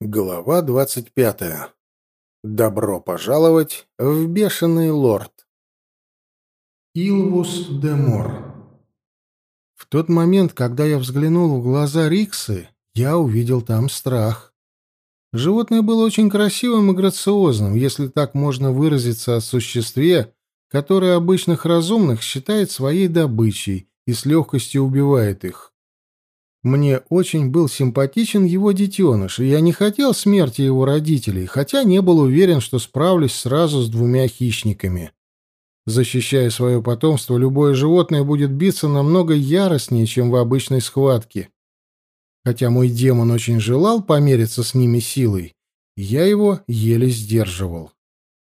Глава двадцать пятая. Добро пожаловать в Бешеный лорд. Илвус де Мор. В тот момент, когда я взглянул в глаза Риксы, я увидел там страх. Животное было очень красивым и грациозным, если так можно выразиться о существе, которое обычных разумных считает своей добычей и с легкостью убивает их. Мне очень был симпатичен его детеныш, и я не хотел смерти его родителей, хотя не был уверен, что справлюсь сразу с двумя хищниками. Защищая свое потомство, любое животное будет биться намного яростнее, чем в обычной схватке. Хотя мой демон очень желал помериться с ними силой, я его еле сдерживал.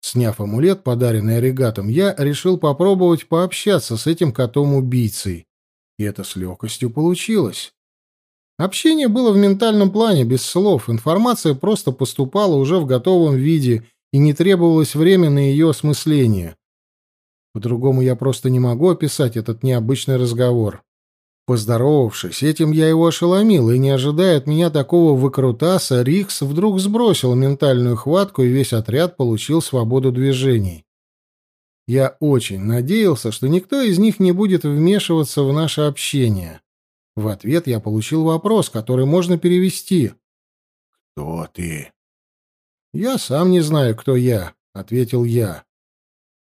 Сняв амулет, подаренный оригатом, я решил попробовать пообщаться с этим котом-убийцей. И это с легкостью получилось. Общение было в ментальном плане, без слов, информация просто поступала уже в готовом виде, и не требовалось время на ее осмысление. По-другому я просто не могу описать этот необычный разговор. Поздоровавшись, этим я его ошеломил, и, не ожидая от меня такого выкрутаса, Рикс вдруг сбросил ментальную хватку, и весь отряд получил свободу движений. Я очень надеялся, что никто из них не будет вмешиваться в наше общение. — в ответ я получил вопрос, который можно перевести. «Кто ты?» «Я сам не знаю, кто я», — ответил я.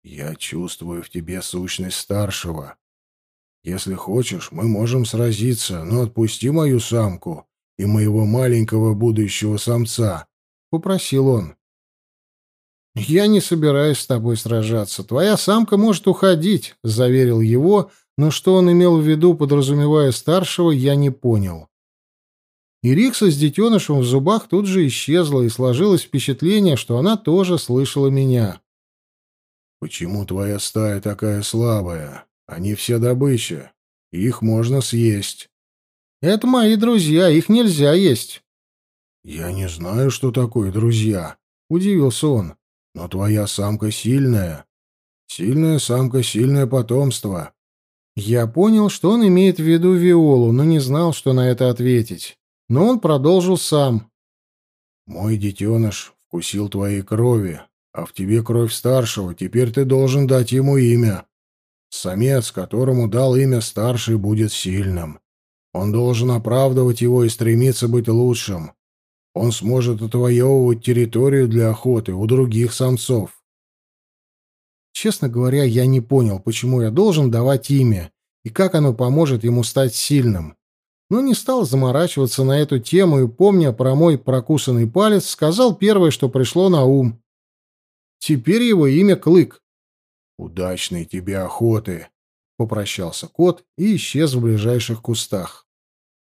«Я чувствую в тебе сущность старшего. Если хочешь, мы можем сразиться, но отпусти мою самку и моего маленького будущего самца», — попросил он. «Я не собираюсь с тобой сражаться. Твоя самка может уходить», — заверил его, но что он имел в виду, подразумевая старшего, я не понял. И Рикса с детенышем в зубах тут же исчезла, и сложилось впечатление, что она тоже слышала меня. «Почему твоя стая такая слабая? Они все добыча. Их можно съесть». «Это мои друзья, их нельзя есть». «Я не знаю, что такое друзья», — удивился он. «Но твоя самка сильная. Сильная самка — сильное потомство. Я понял, что он имеет в виду Виолу, но не знал, что на это ответить. Но он продолжил сам. «Мой детеныш вкусил твоей крови, а в тебе кровь старшего, теперь ты должен дать ему имя. Самец, которому дал имя старший, будет сильным. Он должен оправдывать его и стремиться быть лучшим. Он сможет отвоевывать территорию для охоты у других самцов. Честно говоря, я не понял, почему я должен давать имя и как оно поможет ему стать сильным. Но не стал заморачиваться на эту тему и, помня про мой прокусанный палец, сказал первое, что пришло на ум. Теперь его имя Клык. «Удачной тебе охоты!» — попрощался кот и исчез в ближайших кустах.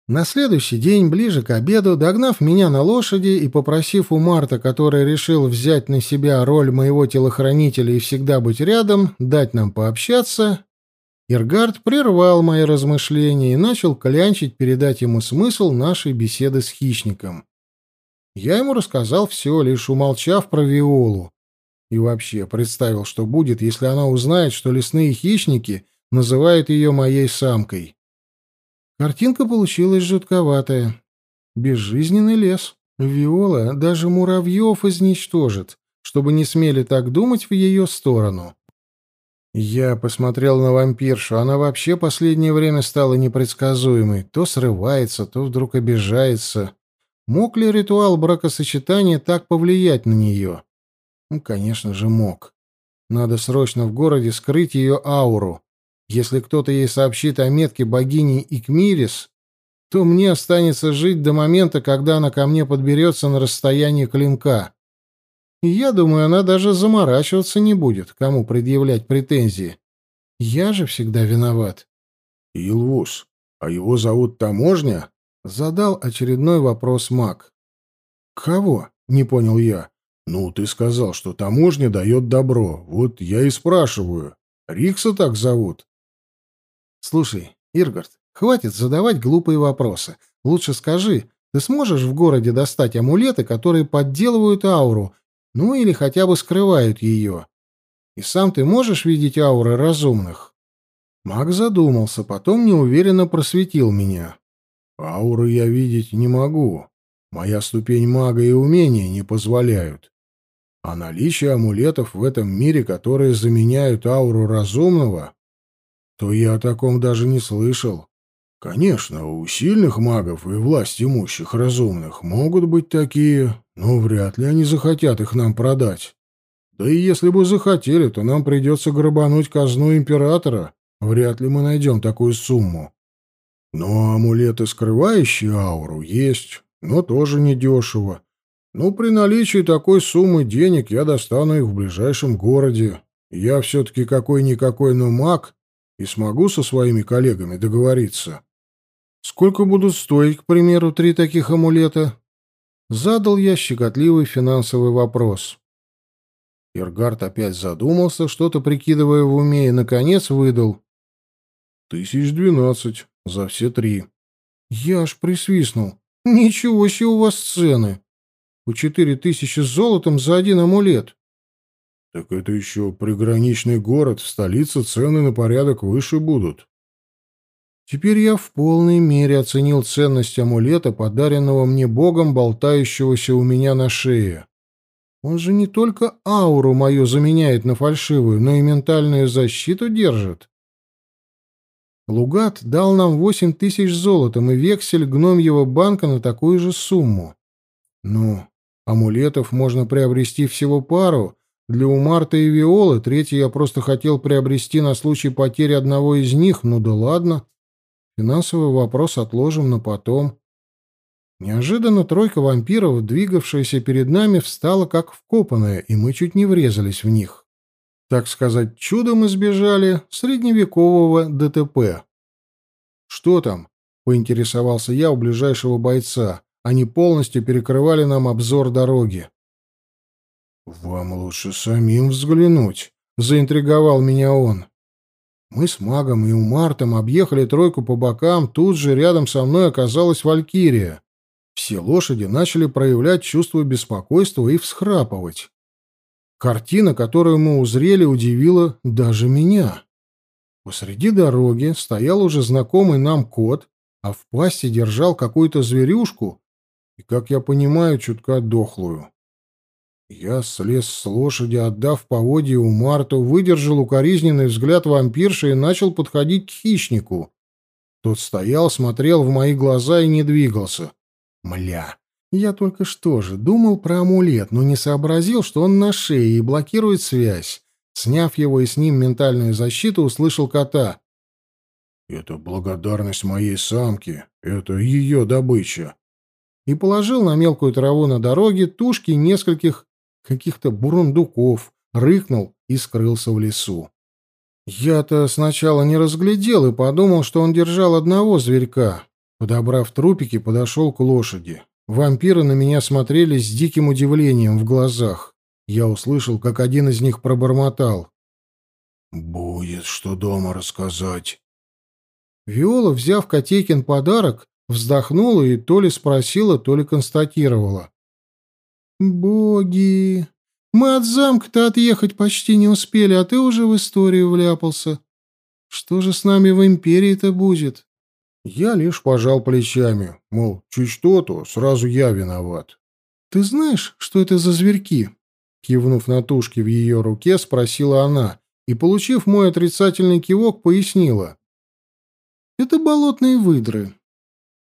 На следующий день, ближе к обеду, догнав меня на лошади и попросив у Марта, который решил взять на себя роль моего телохранителя и всегда быть рядом, дать нам пообщаться, Иргард прервал мои размышления и начал клянчить передать ему смысл нашей беседы с хищником. Я ему рассказал все, лишь умолчав про Виолу. И вообще представил, что будет, если она узнает, что лесные хищники называют ее моей самкой. Картинка получилась жутковатая. Безжизненный лес. Виола даже муравьев изничтожит, чтобы не смели так думать в ее сторону. Я посмотрел на вампиршу. Она вообще последнее время стала непредсказуемой. То срывается, то вдруг обижается. Мог ли ритуал бракосочетания так повлиять на нее? Ну, конечно же, мог. Надо срочно в городе скрыть ее ауру. Если кто-то ей сообщит о метке богини Икмирис, то мне останется жить до момента, когда она ко мне подберется на расстоянии клинка. И я думаю, она даже заморачиваться не будет, кому предъявлять претензии. Я же всегда виноват. Илвус, а его зовут таможня? Задал очередной вопрос маг. Кого? Не понял я. Ну, ты сказал, что таможня дает добро. Вот я и спрашиваю. Рикса так зовут? «Слушай, Иргард, хватит задавать глупые вопросы. Лучше скажи, ты сможешь в городе достать амулеты, которые подделывают ауру, ну или хотя бы скрывают ее? И сам ты можешь видеть ауры разумных?» Маг задумался, потом неуверенно просветил меня. «Ауры я видеть не могу. Моя ступень мага и умения не позволяют. А наличие амулетов в этом мире, которые заменяют ауру разумного, то я о таком даже не слышал. Конечно, у сильных магов и власть имущих разумных могут быть такие, но вряд ли они захотят их нам продать. Да и если бы захотели, то нам придется грабануть казну императора. Вряд ли мы найдем такую сумму. Но амулеты, скрывающие ауру, есть, но тоже недешево. Ну, при наличии такой суммы денег я достану их в ближайшем городе. Я все-таки какой-никакой, но маг, и смогу со своими коллегами договориться. Сколько будут стоить, к примеру, три таких амулета? Задал я щекотливый финансовый вопрос. Иргард опять задумался, что-то прикидывая в уме, и, наконец, выдал. «Тысяч двенадцать. За все три». Я аж присвистнул. «Ничего себе у вас цены! По четыре тысячи с золотом за один амулет!» Так это еще приграничный город, в столице цены на порядок выше будут. Теперь я в полной мере оценил ценность амулета, подаренного мне богом, болтающегося у меня на шее. Он же не только ауру мою заменяет на фальшивую, но и ментальную защиту держит. Лугат дал нам восемь тысяч золотом и вексель гномьего банка на такую же сумму. Ну, амулетов можно приобрести всего пару — для Умарта и Виолы третий я просто хотел приобрести на случай потери одного из них, ну да ладно. Финансовый вопрос отложим на потом. Неожиданно тройка вампиров, двигавшаяся перед нами, встала как вкопанная, и мы чуть не врезались в них. Так сказать, чудом избежали средневекового ДТП. «Что там?» — поинтересовался я у ближайшего бойца. Они полностью перекрывали нам обзор дороги. «Вам лучше самим взглянуть», — заинтриговал меня он. Мы с Магом и Умартом объехали тройку по бокам, тут же рядом со мной оказалась Валькирия. Все лошади начали проявлять чувство беспокойства и всхрапывать. Картина, которую мы узрели, удивила даже меня. Посреди дороги стоял уже знакомый нам кот, а в пасти держал какую-то зверюшку и, как я понимаю, чутка дохлую. Я слез с лошади, отдав поводье у Марту, выдержал укоризненный взгляд вампирши и начал подходить к хищнику. Тот стоял, смотрел в мои глаза и не двигался. Мля, я только что же думал про амулет, но не сообразил, что он на шее и блокирует связь. Сняв его и с ним ментальную защиту, услышал кота. «Это благодарность моей самке. Это ее добыча», и положил на мелкую траву на дороге тушки нескольких каких-то бурундуков, рыкнул и скрылся в лесу. Я-то сначала не разглядел и подумал, что он держал одного зверька. Подобрав трупики, подошел к лошади. Вампиры на меня смотрели с диким удивлением в глазах. Я услышал, как один из них пробормотал. «Будет что дома рассказать». Виола, взяв Котейкин подарок, вздохнула и то ли спросила, то ли констатировала. «Боги! Мы от замка-то отъехать почти не успели, а ты уже в историю вляпался. Что же с нами в империи-то будет?» Я лишь пожал плечами, мол, чуть что-то, сразу я виноват. «Ты знаешь, что это за зверьки?» Кивнув на тушки в ее руке, спросила она и, получив мой отрицательный кивок, пояснила. «Это болотные выдры.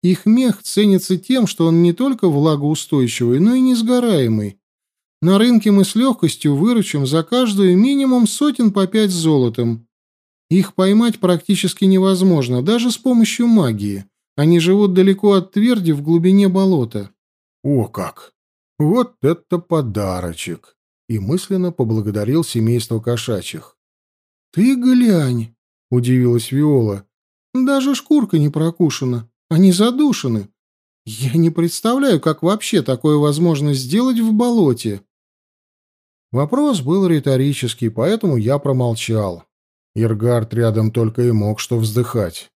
Их мех ценится тем, что он не только влагоустойчивый, но и несгораемый. На рынке мы с легкостью выручим за каждую минимум сотен по пять золотом. Их поймать практически невозможно, даже с помощью магии. Они живут далеко от тверди в глубине болота. О как! Вот это подарочек! И мысленно поблагодарил семейство кошачьих. Ты глянь, удивилась Виола. Даже шкурка не прокушена. Они задушены. Я не представляю, как вообще такое возможно сделать в болоте. Вопрос был риторический, поэтому я промолчал. Иргард рядом только и мог что вздыхать.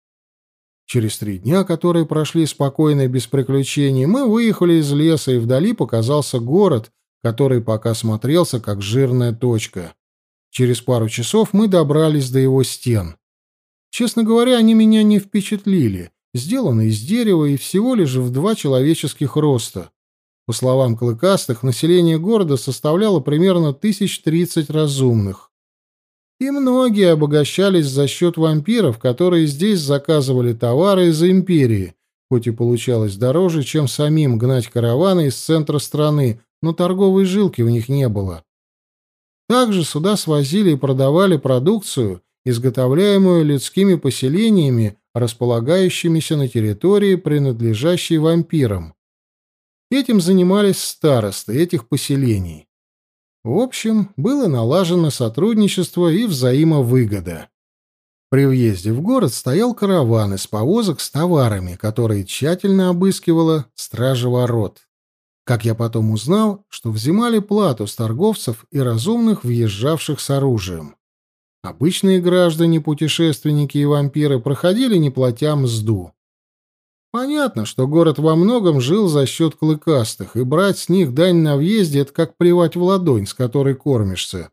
Через три дня, которые прошли спокойно и без приключений, мы выехали из леса, и вдали показался город, который пока смотрелся как жирная точка. Через пару часов мы добрались до его стен. Честно говоря, они меня не впечатлили сделаны из дерева и всего лишь в два человеческих роста. По словам клыкастых, население города составляло примерно тысяч тридцать разумных. И многие обогащались за счет вампиров, которые здесь заказывали товары из империи, хоть и получалось дороже, чем самим гнать караваны из центра страны, но торговой жилки у них не было. Также сюда свозили и продавали продукцию, изготовляемую людскими поселениями располагающимися на территории, принадлежащей вампирам. Этим занимались старосты этих поселений. В общем, было налажено сотрудничество и взаимовыгода. При въезде в город стоял караван из повозок с товарами, которые тщательно обыскивала стража ворот. Как я потом узнал, что взимали плату с торговцев и разумных, въезжавших с оружием. Обычные граждане, путешественники и вампиры проходили не платя мзду. Понятно, что город во многом жил за счет клыкастых, и брать с них дань на въезде — это как плевать в ладонь, с которой кормишься.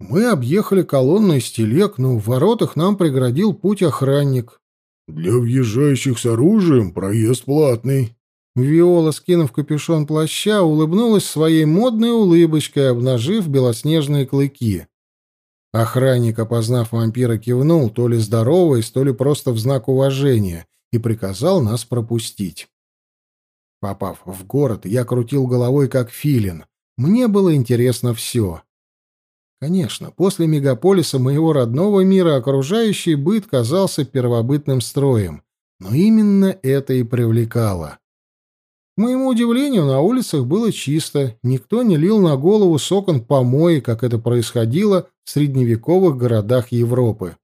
Мы объехали колонну из телег, но в воротах нам преградил путь охранник. «Для въезжающих с оружием проезд платный». Виола, скинув капюшон плаща, улыбнулась своей модной улыбочкой, обнажив белоснежные клыки. Охранник, опознав вампира, кивнул, то ли здороваясь, то ли просто в знак уважения, и приказал нас пропустить. Попав в город, я крутил головой, как филин. Мне было интересно все. Конечно, после мегаполиса моего родного мира окружающий быт казался первобытным строем, но именно это и привлекало. К моему удивлению, на улицах было чисто, никто не лил на голову сокон помои, как это происходило в средневековых городах Европы.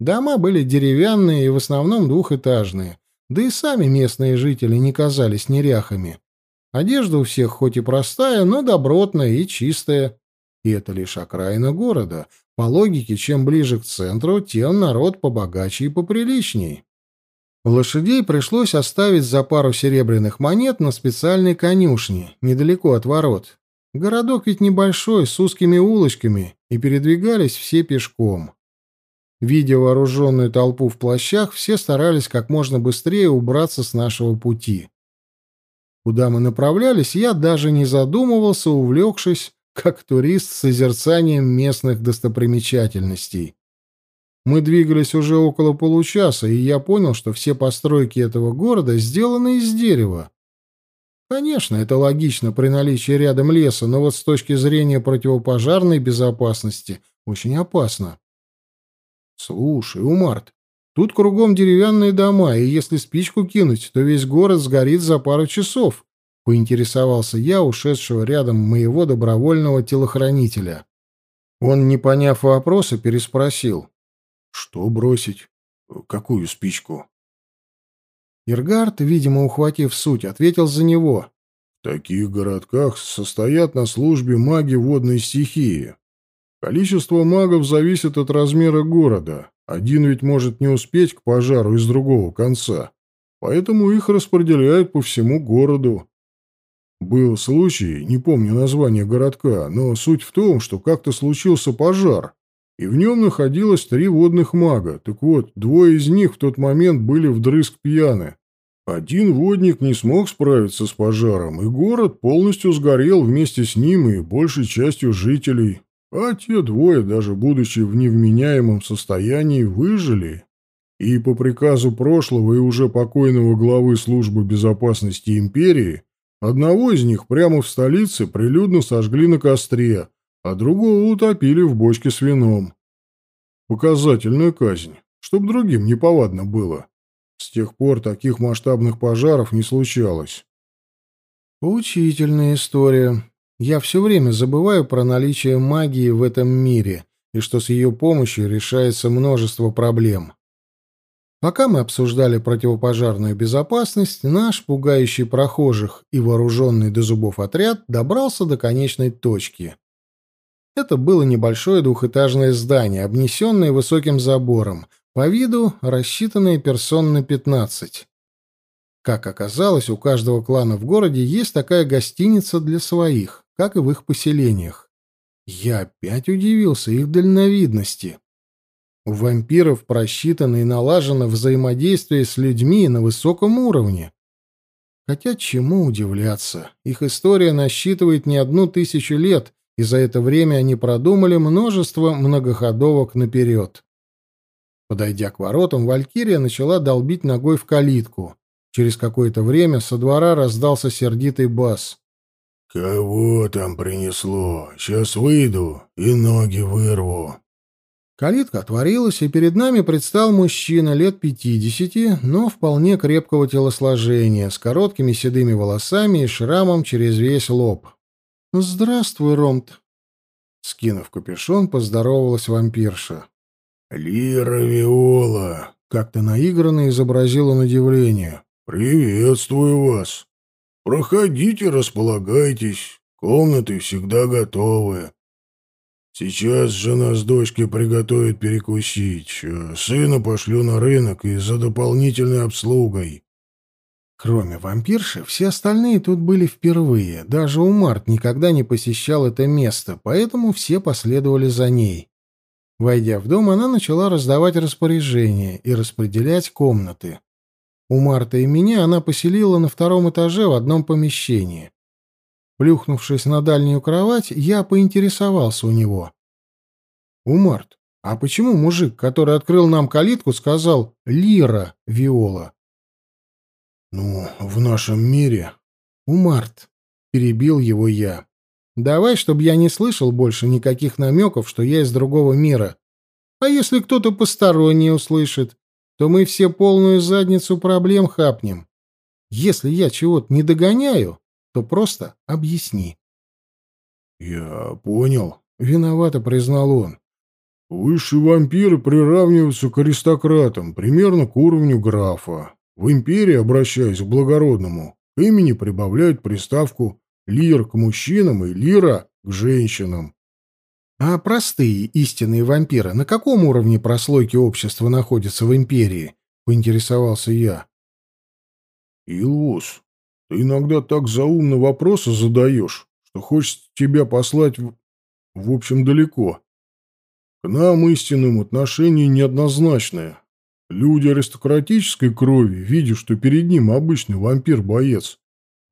Дома были деревянные и в основном двухэтажные, да и сами местные жители не казались неряхами. Одежда у всех хоть и простая, но добротная и чистая. И это лишь окраина города. По логике, чем ближе к центру, тем народ побогаче и поприличней. Лошадей пришлось оставить за пару серебряных монет на специальной конюшне, недалеко от ворот. Городок ведь небольшой, с узкими улочками, и передвигались все пешком. Видя вооруженную толпу в плащах, все старались как можно быстрее убраться с нашего пути. Куда мы направлялись, я даже не задумывался, увлекшись, как турист, с созерцанием местных достопримечательностей. Мы двигались уже около получаса, и я понял, что все постройки этого города сделаны из дерева. Конечно, это логично при наличии рядом леса, но вот с точки зрения противопожарной безопасности очень опасно. Слушай, Умарт, тут кругом деревянные дома, и если спичку кинуть, то весь город сгорит за пару часов, поинтересовался я ушедшего рядом моего добровольного телохранителя. Он, не поняв вопроса, переспросил: «Что бросить? Какую спичку?» Иргард, видимо, ухватив суть, ответил за него. «В таких городках состоят на службе маги водной стихии. Количество магов зависит от размера города. Один ведь может не успеть к пожару из другого конца. Поэтому их распределяют по всему городу. Был случай, не помню название городка, но суть в том, что как-то случился пожар, и в нем находилось три водных мага. Так вот, двое из них в тот момент были вдрызг пьяны. Один водник не смог справиться с пожаром, и город полностью сгорел вместе с ним и большей частью жителей. А те двое, даже будучи в невменяемом состоянии, выжили. И по приказу прошлого и уже покойного главы службы безопасности империи, одного из них прямо в столице прилюдно сожгли на костре, а другого утопили в бочке с вином. Показательная казнь, чтобы другим неповадно было. С тех пор таких масштабных пожаров не случалось. Поучительная история. Я все время забываю про наличие магии в этом мире и что с ее помощью решается множество проблем. Пока мы обсуждали противопожарную безопасность, наш пугающий прохожих и вооруженный до зубов отряд добрался до конечной точки. Это было небольшое двухэтажное здание, обнесенное высоким забором, по виду рассчитанное персон на 15. Как оказалось, у каждого клана в городе есть такая гостиница для своих, как и в их поселениях. Я опять удивился их дальновидности. У вампиров просчитано и налажено взаимодействие с людьми на высоком уровне. Хотя чему удивляться? Их история насчитывает не одну тысячу лет, и за это время они продумали множество многоходовок наперед. Подойдя к воротам, Валькирия начала долбить ногой в калитку. Через какое-то время со двора раздался сердитый бас. «Кого там принесло? Сейчас выйду и ноги вырву». Калитка отворилась, и перед нами предстал мужчина лет пятидесяти, но вполне крепкого телосложения, с короткими седыми волосами и шрамом через весь лоб. Ну, «Здравствуй, Ромт!» Скинув капюшон, поздоровалась вампирша. «Лира Виола!» — как-то наигранно изобразила он удивление. «Приветствую вас! Проходите, располагайтесь, комнаты всегда готовы. Сейчас жена с дочкой приготовит перекусить, э, сына пошлю на рынок и за дополнительной обслугой. Кроме вампирши, все остальные тут были впервые. Даже Умарт никогда не посещал это место, поэтому все последовали за ней. Войдя в дом, она начала раздавать распоряжения и распределять комнаты. У Марта и меня она поселила на втором этаже в одном помещении. Плюхнувшись на дальнюю кровать, я поинтересовался у него. «Умарт, а почему мужик, который открыл нам калитку, сказал «Лира, Виола»?» «Ну, в нашем мире...» у «Умарт», — перебил его я. «Давай, чтобы я не слышал больше никаких намеков, что я из другого мира. А если кто-то посторонний услышит, то мы все полную задницу проблем хапнем. Если я чего-то не догоняю, то просто объясни». «Я понял», — виновато признал он. «Высшие вампиры приравниваются к аристократам, примерно к уровню графа. В империи, обращаясь к благородному, к имени прибавляют приставку «лир» к мужчинам и «лира» к женщинам. А простые истинные вампиры на каком уровне прослойки общества находятся в империи? Поинтересовался я. Илус, ты иногда так заумно вопросы задаешь, что хочется тебя послать в... в общем далеко. К нам истинным отношение неоднозначное, Люди аристократической крови, видя, что перед ним обычный вампир-боец,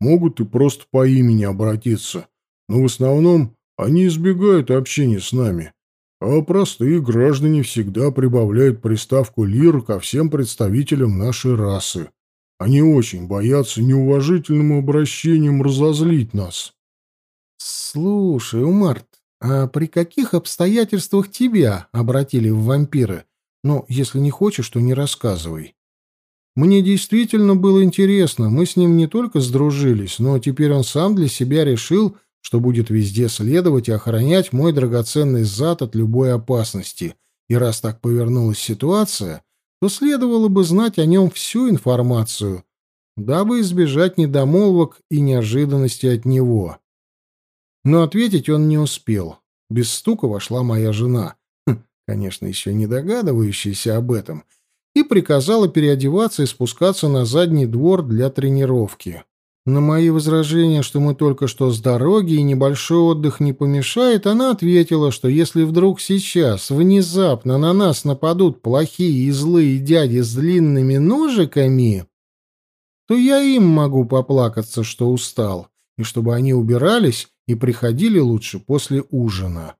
могут и просто по имени обратиться, но в основном они избегают общения с нами, а простые граждане всегда прибавляют приставку «лир» ко всем представителям нашей расы. Они очень боятся неуважительным обращением разозлить нас. «Слушай, Умарт, а при каких обстоятельствах тебя обратили в вампиры?» Но если не хочешь, то не рассказывай. Мне действительно было интересно, мы с ним не только сдружились, но теперь он сам для себя решил, что будет везде следовать и охранять мой драгоценный зад от любой опасности. И раз так повернулась ситуация, то следовало бы знать о нем всю информацию, дабы избежать недомолвок и неожиданности от него. Но ответить он не успел. Без стука вошла моя жена — конечно, еще не догадывающийся об этом, и приказала переодеваться и спускаться на задний двор для тренировки. На мои возражения, что мы только что с дороги и небольшой отдых не помешает, она ответила, что если вдруг сейчас внезапно на нас нападут плохие и злые дяди с длинными ножиками, то я им могу поплакаться, что устал, и чтобы они убирались и приходили лучше после ужина.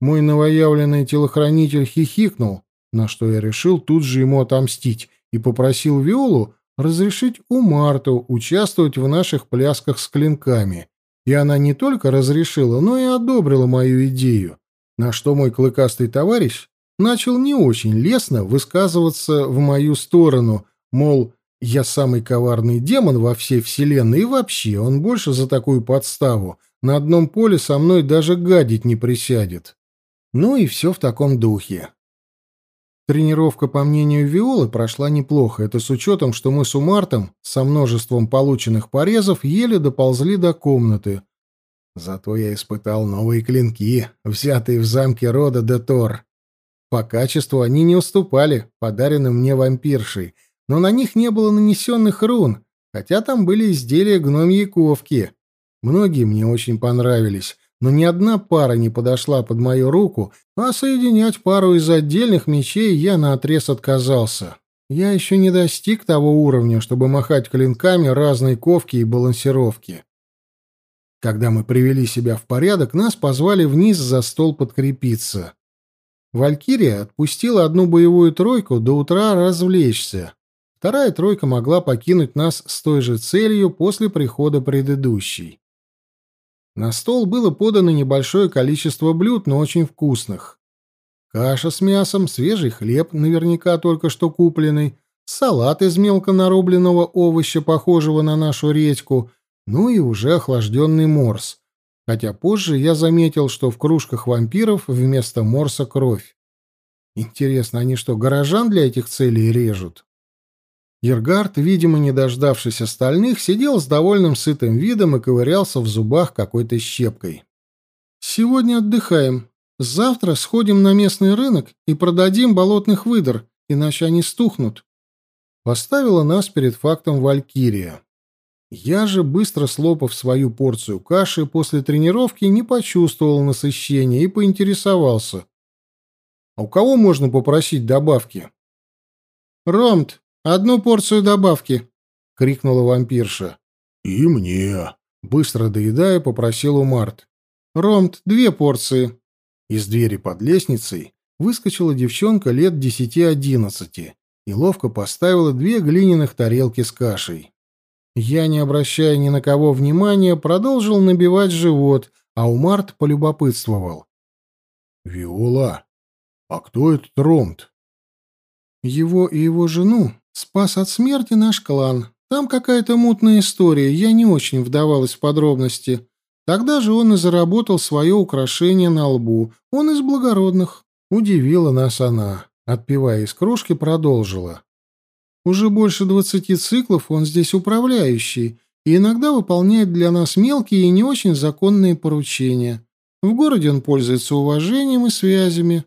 Мой новоявленный телохранитель хихикнул, на что я решил тут же ему отомстить и попросил Виолу разрешить у Марту участвовать в наших плясках с клинками. И она не только разрешила, но и одобрила мою идею, на что мой клыкастый товарищ начал не очень лестно высказываться в мою сторону, мол, я самый коварный демон во всей вселенной и вообще он больше за такую подставу на одном поле со мной даже гадить не присядет. Ну и все в таком духе. Тренировка, по мнению Виолы, прошла неплохо. Это с учетом, что мы с Умартом, со множеством полученных порезов, еле доползли до комнаты. Зато я испытал новые клинки, взятые в замке рода Детор. По качеству они не уступали подаренным мне вампиршей, но на них не было нанесенных рун, хотя там были изделия гномьей ковки. Многие мне очень понравились, но ни одна пара не подошла под мою руку, а соединять пару из отдельных мечей я наотрез отказался. Я еще не достиг того уровня, чтобы махать клинками разной ковки и балансировки. Когда мы привели себя в порядок, нас позвали вниз за стол подкрепиться. Валькирия отпустила одну боевую тройку до утра развлечься. Вторая тройка могла покинуть нас с той же целью после прихода предыдущей. На стол было подано небольшое количество блюд, но очень вкусных. Каша с мясом, свежий хлеб, наверняка только что купленный, салат из мелко нарубленного овоща, похожего на нашу редьку, ну и уже охлажденный морс. Хотя позже я заметил, что в кружках вампиров вместо морса кровь. Интересно, они что, горожан для этих целей режут? Ергард, видимо, не дождавшись остальных, сидел с довольным сытым видом и ковырялся в зубах какой-то щепкой. «Сегодня отдыхаем. Завтра сходим на местный рынок и продадим болотных выдр, иначе они стухнут». Поставила нас перед фактом Валькирия. Я же, быстро слопав свою порцию каши, после тренировки не почувствовал насыщения и поинтересовался. «А у кого можно попросить добавки?» «Ромт, «Одну порцию добавки!» — крикнула вампирша. «И мне!» — быстро доедая, попросил Март. «Ромт, две порции!» Из двери под лестницей выскочила девчонка лет десяти-одиннадцати и ловко поставила две глиняных тарелки с кашей. Я, не обращая ни на кого внимания, продолжил набивать живот, а у Март полюбопытствовал. «Виола, а кто этот Ромт?» «Его и его жену Спас от смерти наш клан. Там какая-то мутная история, я не очень вдавалась в подробности. Тогда же он и заработал свое украшение на лбу. Он из благородных. Удивила нас она. Отпивая из кружки, продолжила. Уже больше двадцати циклов он здесь управляющий и иногда выполняет для нас мелкие и не очень законные поручения. В городе он пользуется уважением и связями.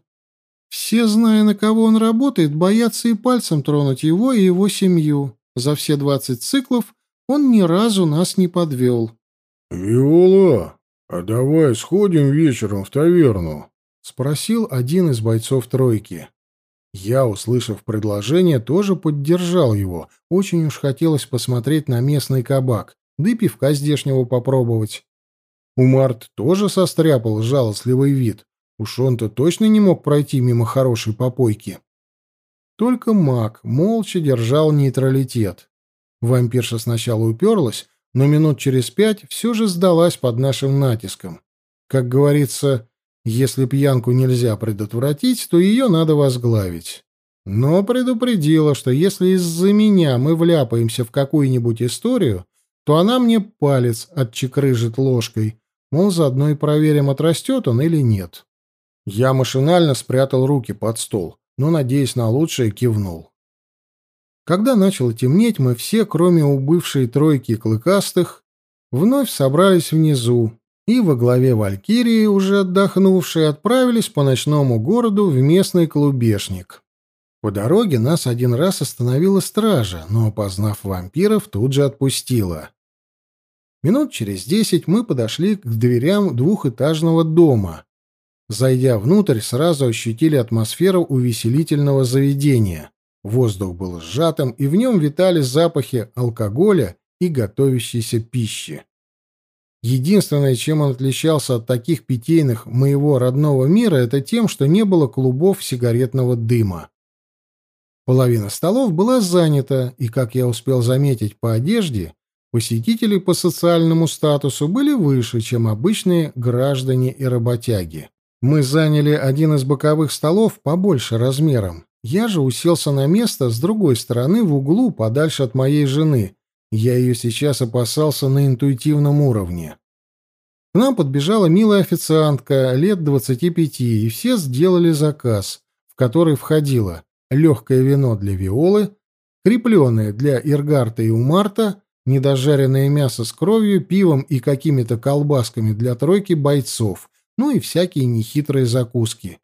Все, зная, на кого он работает, боятся и пальцем тронуть его и его семью. За все двадцать циклов он ни разу нас не подвел. «Виола, а давай сходим вечером в таверну?» — спросил один из бойцов «тройки». Я, услышав предложение, тоже поддержал его. Очень уж хотелось посмотреть на местный кабак, да и пивка здешнего попробовать. Умарт тоже состряпал жалостливый вид, Уж он-то точно не мог пройти мимо хорошей попойки. Только маг молча держал нейтралитет. Вампирша сначала уперлась, но минут через пять все же сдалась под нашим натиском. Как говорится, если пьянку нельзя предотвратить, то ее надо возглавить. Но предупредила, что если из-за меня мы вляпаемся в какую-нибудь историю, то она мне палец отчекрыжит ложкой, мол, заодно и проверим, отрастет он или нет. Я машинально спрятал руки под стол, но, надеясь на лучшее, кивнул. Когда начало темнеть, мы все, кроме убывшей тройки клыкастых, вновь собрались внизу и во главе Валькирии, уже отдохнувшие, отправились по ночному городу в местный клубешник. По дороге нас один раз остановила стража, но, опознав вампиров, тут же отпустила. Минут через десять мы подошли к дверям двухэтажного дома, Зайдя внутрь, сразу ощутили атмосферу увеселительного заведения. Воздух был сжатым, и в нем витали запахи алкоголя и готовящейся пищи. Единственное, чем он отличался от таких питейных моего родного мира, это тем, что не было клубов сигаретного дыма. Половина столов была занята, и, как я успел заметить по одежде, посетители по социальному статусу были выше, чем обычные граждане и работяги. Мы заняли один из боковых столов побольше размером. Я же уселся на место с другой стороны в углу, подальше от моей жены. Я ее сейчас опасался на интуитивном уровне. К нам подбежала милая официантка лет 25, и все сделали заказ, в который входило легкое вино для Виолы, крепленое для Иргарта и Умарта, недожаренное мясо с кровью, пивом и какими-то колбасками для тройки бойцов ну и всякие нехитрые закуски.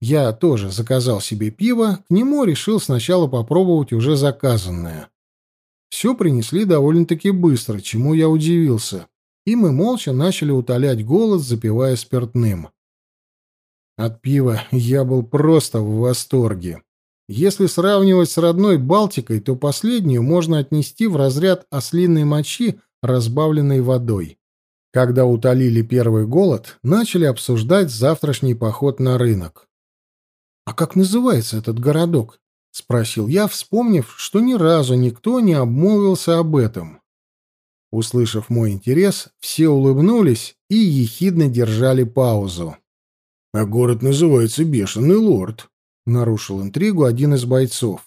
Я тоже заказал себе пиво, к нему решил сначала попробовать уже заказанное. Все принесли довольно-таки быстро, чему я удивился, и мы молча начали утолять голод, запивая спиртным. От пива я был просто в восторге. Если сравнивать с родной Балтикой, то последнюю можно отнести в разряд ослиной мочи, разбавленной водой. Когда утолили первый голод, начали обсуждать завтрашний поход на рынок. «А как называется этот городок?» — спросил я, вспомнив, что ни разу никто не обмолвился об этом. Услышав мой интерес, все улыбнулись и ехидно держали паузу. «А город называется Бешеный Лорд», — нарушил интригу один из бойцов.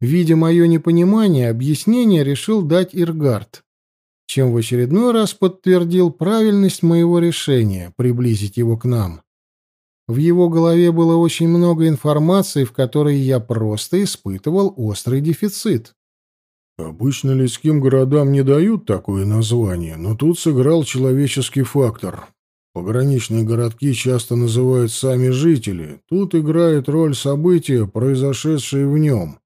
Видя мое непонимание, объяснение решил дать Иргард чем в очередной раз подтвердил правильность моего решения приблизить его к нам. В его голове было очень много информации, в которой я просто испытывал острый дефицит. Обычно людским городам не дают такое название, но тут сыграл человеческий фактор. Пограничные городки часто называют сами жители. Тут играет роль события, произошедшие в нем.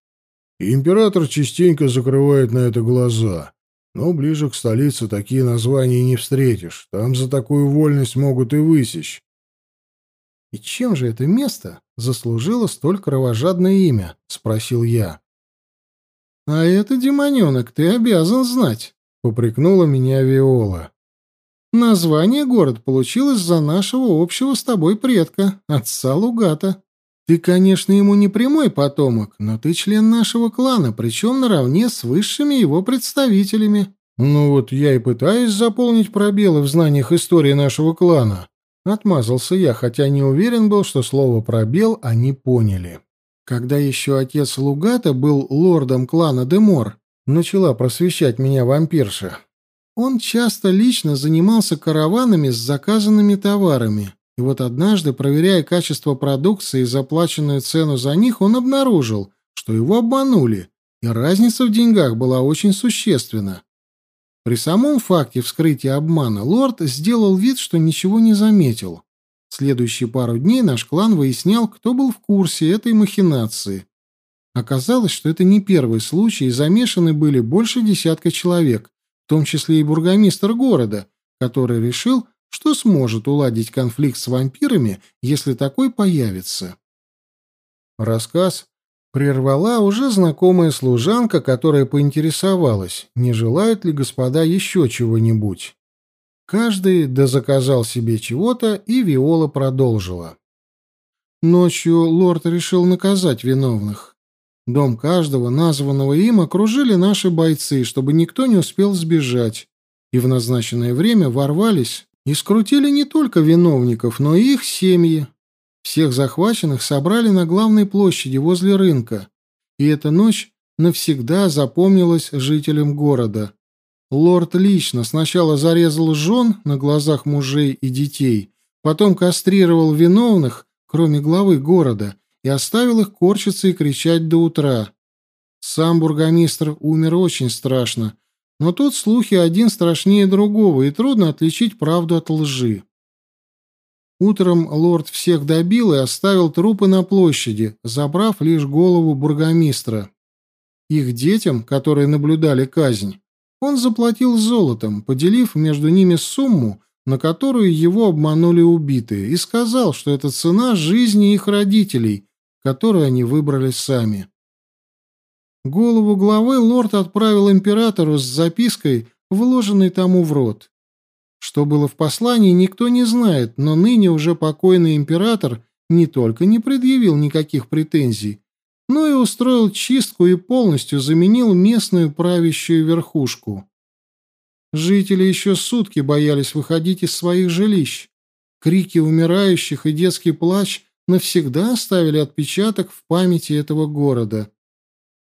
И император частенько закрывает на это глаза но ближе к столице такие названия не встретишь. Там за такую вольность могут и высечь. — И чем же это место заслужило столь кровожадное имя? — спросил я. — А это, демоненок, ты обязан знать, — попрекнула меня Виола. — Название город получилось за нашего общего с тобой предка, отца Лугата. Ты, конечно, ему не прямой потомок, но ты член нашего клана, причем наравне с высшими его представителями. Ну вот я и пытаюсь заполнить пробелы в знаниях истории нашего клана. Отмазался я, хотя не уверен был, что слово «пробел» они поняли. Когда еще отец Лугата был лордом клана Демор, начала просвещать меня вампирша. Он часто лично занимался караванами с заказанными товарами. И вот однажды, проверяя качество продукции и заплаченную цену за них, он обнаружил, что его обманули, и разница в деньгах была очень существенна. При самом факте вскрытия обмана лорд сделал вид, что ничего не заметил. Следующие пару дней наш клан выяснял, кто был в курсе этой махинации. Оказалось, что это не первый случай, и замешаны были больше десятка человек, в том числе и бургомистр города, который решил, что сможет уладить конфликт с вампирами, если такой появится? Рассказ прервала уже знакомая служанка, которая поинтересовалась, не желают ли господа еще чего-нибудь. Каждый дозаказал себе чего-то, и Виола продолжила. Ночью лорд решил наказать виновных. Дом каждого, названного им, окружили наши бойцы, чтобы никто не успел сбежать, и в назначенное время ворвались и скрутили не только виновников, но и их семьи. Всех захваченных собрали на главной площади возле рынка, и эта ночь навсегда запомнилась жителям города. Лорд лично сначала зарезал жен на глазах мужей и детей, потом кастрировал виновных, кроме главы города, и оставил их корчиться и кричать до утра. Сам бургомистр умер очень страшно, Но тут слухи один страшнее другого, и трудно отличить правду от лжи. Утром лорд всех добил и оставил трупы на площади, забрав лишь голову бургомистра. Их детям, которые наблюдали казнь, он заплатил золотом, поделив между ними сумму, на которую его обманули убитые, и сказал, что это цена жизни их родителей, которую они выбрали сами. Голову главы лорд отправил императору с запиской, вложенной тому в рот. Что было в послании, никто не знает, но ныне уже покойный император не только не предъявил никаких претензий, но и устроил чистку и полностью заменил местную правящую верхушку. Жители еще сутки боялись выходить из своих жилищ. Крики умирающих и детский плач навсегда оставили отпечаток в памяти этого города.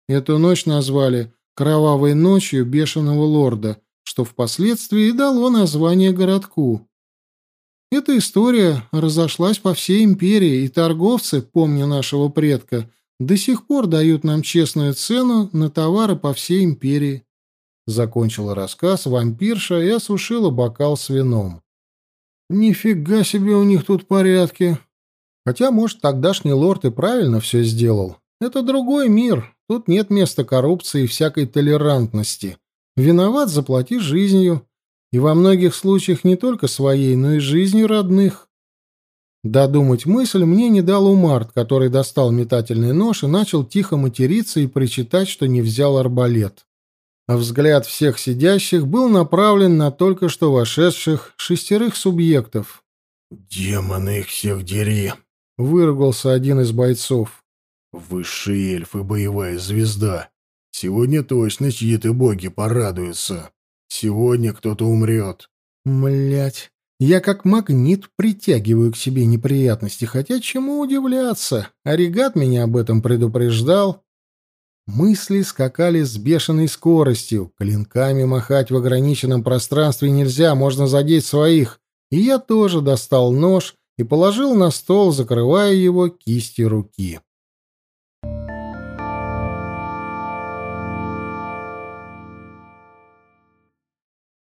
Эту ночь назвали «Кровавой ночью бешеного лорда», что впоследствии и дало название городку. Эта история разошлась по всей империи, и торговцы, помня нашего предка, до сих пор дают нам честную цену на товары по всей империи. Закончила рассказ вампирша и осушила бокал с вином. «Нифига себе у них тут порядки!» Хотя, может, тогдашний лорд и правильно все сделал. Это другой мир, Тут нет места коррупции и всякой толерантности. Виноват, заплати жизнью. И во многих случаях не только своей, но и жизнью родных. Додумать мысль мне не дал Умарт, который достал метательный нож и начал тихо материться и причитать, что не взял арбалет. А Взгляд всех сидящих был направлен на только что вошедших шестерых субъектов. «Демоны их всех дери!» — выругался один из бойцов. Высший эльф и боевая звезда. Сегодня точно чьи-то боги порадуются. Сегодня кто-то умрет. Млять, я как магнит притягиваю к себе неприятности, хотя чему удивляться? Оригат меня об этом предупреждал. Мысли скакали с бешеной скоростью. Клинками махать в ограниченном пространстве нельзя, можно задеть своих. И я тоже достал нож и положил на стол, закрывая его кистью руки.